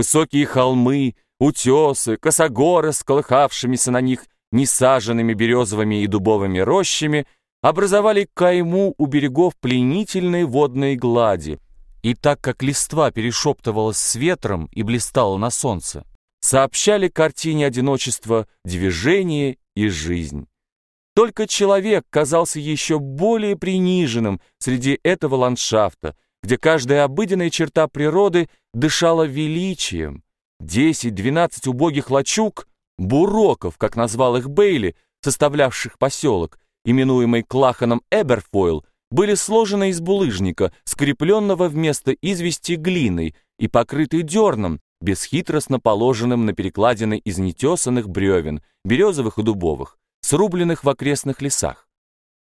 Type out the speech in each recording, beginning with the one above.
Высокие холмы, утесы, косогоры с колыхавшимися на них несаженными березовыми и дубовыми рощами образовали кайму у берегов пленительной водной глади. И так как листва перешептывалась с ветром и блистала на солнце, сообщали картине одиночества движение и жизнь. Только человек казался еще более приниженным среди этого ландшафта, где каждая обыденная черта природы дышала величием. Десять-двенадцать убогих лачуг, буроков, как назвал их Бейли, составлявших поселок, именуемый Клаханом Эберфойл, были сложены из булыжника, скрепленного вместо извести глиной и покрыты дерном, бесхитростно положенным на перекладины из нетесанных бревен, березовых и дубовых, срубленных в окрестных лесах.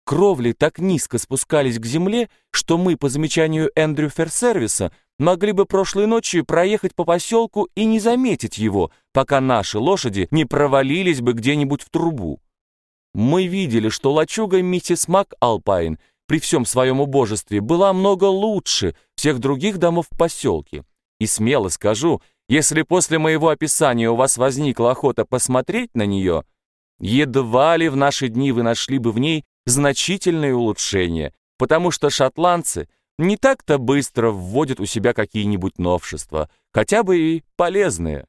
Кровли так низко спускались к земле, что мы, по замечанию Эндрю Ферсервиса, могли бы прошлой ночью проехать по поселку и не заметить его, пока наши лошади не провалились бы где-нибудь в трубу. Мы видели, что лачуга миссис Мак Алпайн при всем своем убожестве была много лучше всех других домов в поселке. И смело скажу, если после моего описания у вас возникла охота посмотреть на нее, едва ли в наши дни вы нашли бы в ней значительные улучшения, потому что шотландцы не так-то быстро вводят у себя какие-нибудь новшества, хотя бы и полезные.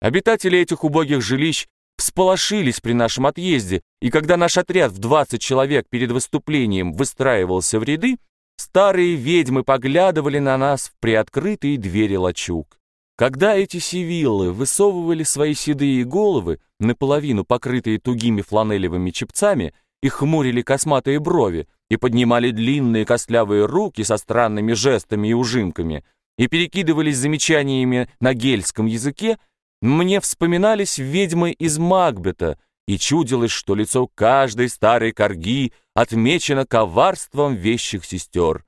Обитатели этих убогих жилищ всполошились при нашем отъезде, и когда наш отряд в 20 человек перед выступлением выстраивался в ряды, старые ведьмы поглядывали на нас в приоткрытые двери лачуг. Когда эти сивиллы высовывали свои седые головы, наполовину покрытые тугими фланелевыми чепцами, и хмурили косматые брови, и поднимали длинные костлявые руки со странными жестами и ужимками, и перекидывались замечаниями на гельском языке, мне вспоминались ведьмы из Макбета, и чудилось, что лицо каждой старой корги отмечено коварством вещих сестер.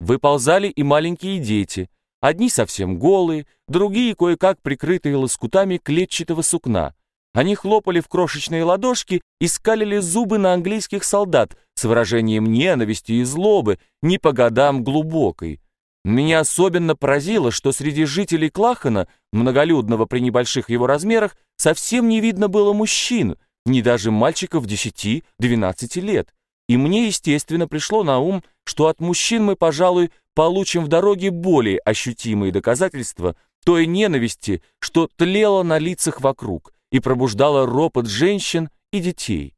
Выползали и маленькие дети — Одни совсем голые, другие кое-как прикрытые лоскутами клетчатого сукна. Они хлопали в крошечные ладошки и скалили зубы на английских солдат с выражением ненависти и злобы, не по годам глубокой. Меня особенно поразило, что среди жителей Клахана, многолюдного при небольших его размерах, совсем не видно было мужчин, ни даже мальчиков 10-12 лет. И мне, естественно, пришло на ум, что от мужчин мы, пожалуй, получим в дороге более ощутимые доказательства той ненависти, что тлела на лицах вокруг и пробуждала ропот женщин и детей.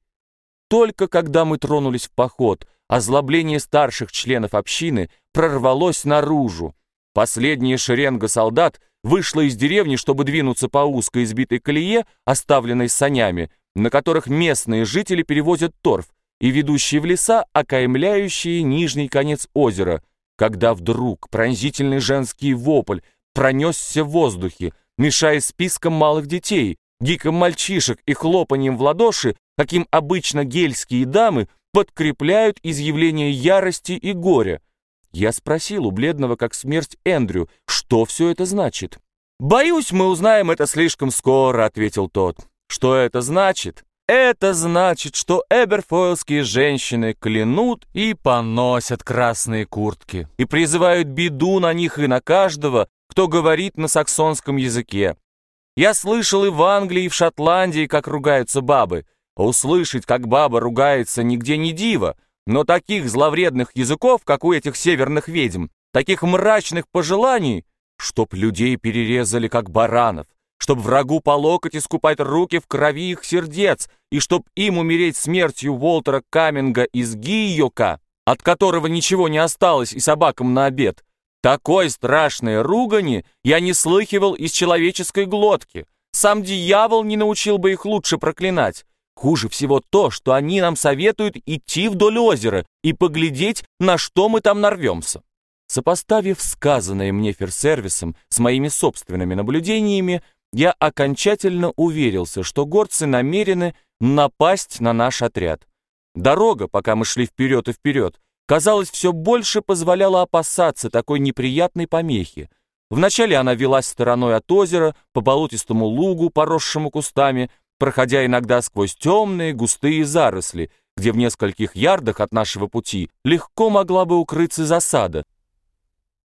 Только когда мы тронулись в поход, озлобление старших членов общины прорвалось наружу. Последняя шеренга солдат вышла из деревни, чтобы двинуться по узкой избитой колее, оставленной санями, на которых местные жители перевозят торф, и ведущие в леса, окаймляющие нижний конец озера, когда вдруг пронзительный женский вопль пронесся в воздухе, мешая списком малых детей, гиком мальчишек и хлопанием в ладоши, каким обычно гельские дамы подкрепляют изъявление ярости и горя. Я спросил у бледного, как смерть Эндрю, что все это значит. «Боюсь, мы узнаем это слишком скоро», — ответил тот. «Что это значит? Это значит, что эберфойлские женщины клянут и поносят красные куртки и призывают беду на них и на каждого, кто говорит на саксонском языке. Я слышал и в Англии, и в Шотландии, как ругаются бабы. Услышать, как баба ругается, нигде не диво, но таких зловредных языков, как у этих северных ведьм, таких мрачных пожеланий, чтоб людей перерезали, как баранов, чтоб врагу по локоть искупать руки в крови их сердец, и чтоб им умереть смертью Уолтера Каминга из Гийока, от которого ничего не осталось и собакам на обед. Такой страшной ругани я не слыхивал из человеческой глотки. Сам дьявол не научил бы их лучше проклинать. Хуже всего то, что они нам советуют идти вдоль озера и поглядеть, на что мы там нарвемся. Сопоставив сказанное мне ферсервисом с моими собственными наблюдениями, я окончательно уверился, что горцы намерены напасть на наш отряд. Дорога, пока мы шли вперед и вперед, казалось, все больше позволяла опасаться такой неприятной помехи. Вначале она велась стороной от озера, по болотистому лугу, поросшему кустами, проходя иногда сквозь темные густые заросли, где в нескольких ярдах от нашего пути легко могла бы укрыться засада,